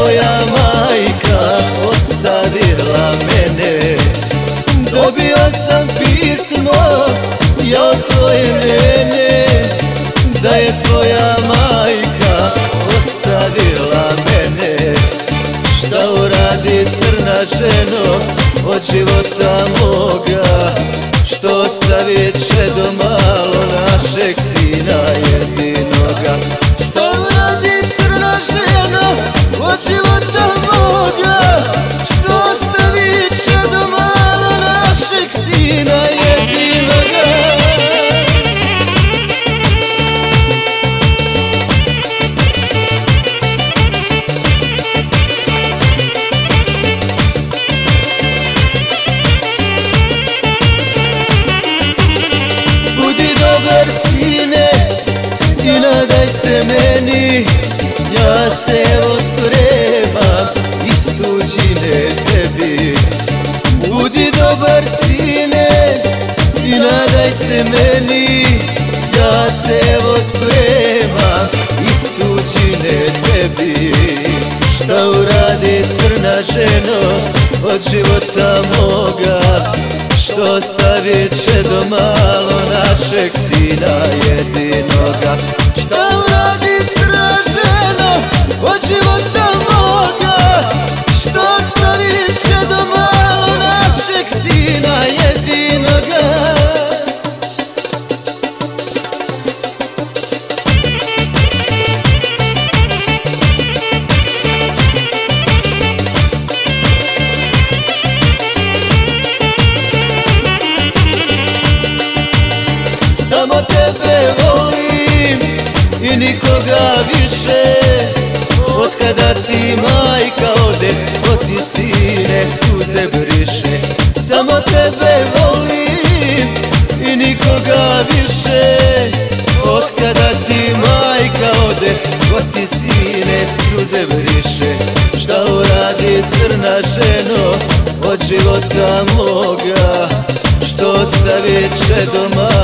tvoja majka ostavila mene. Dobio sam pismo, ja od tvoje mene Da je tvoja majka ostavila mene. Šta uradi crna ženo od života moga Što ostavi do malo našeg sina sine i nadaj se meni. Ja se evo meni Ja se evo spremam iz tuđine tebi. Šta uradi crna ženo od života moga? Što ostavit će do malo našeg sina jedinoga? Šta uradi crna ženo od života moga? Što ostavit će do malo našeg sina jedinoga Samo tebe volim i nikoga više. Od kada ti majka ode, od ti sine suze briše. Samo tebe volim i nikoga više. Od kada ti majka ode, od ti sine suze briše. Šta uradi crna ženo od života moga? Što ostavit će doma